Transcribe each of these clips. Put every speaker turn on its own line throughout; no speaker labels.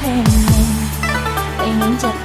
thêm em em muốn cho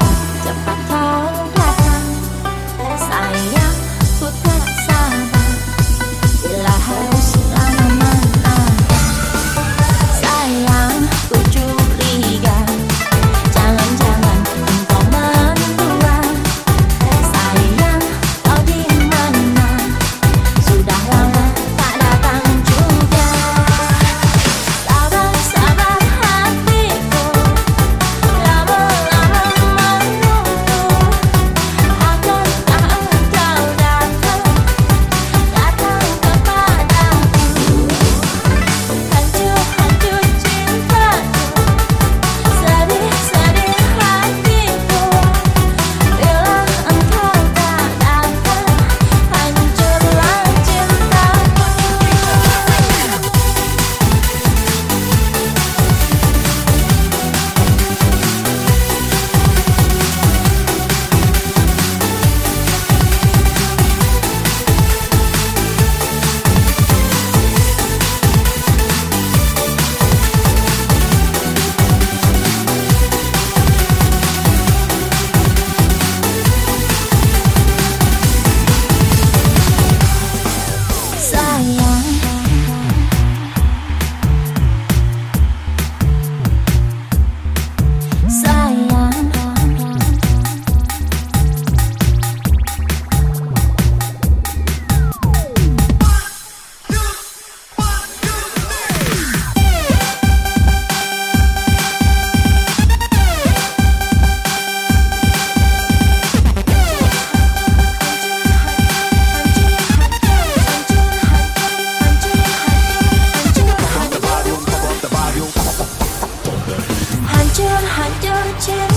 hancur đi,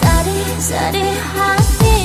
cintaku đi hát đi.